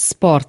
sport.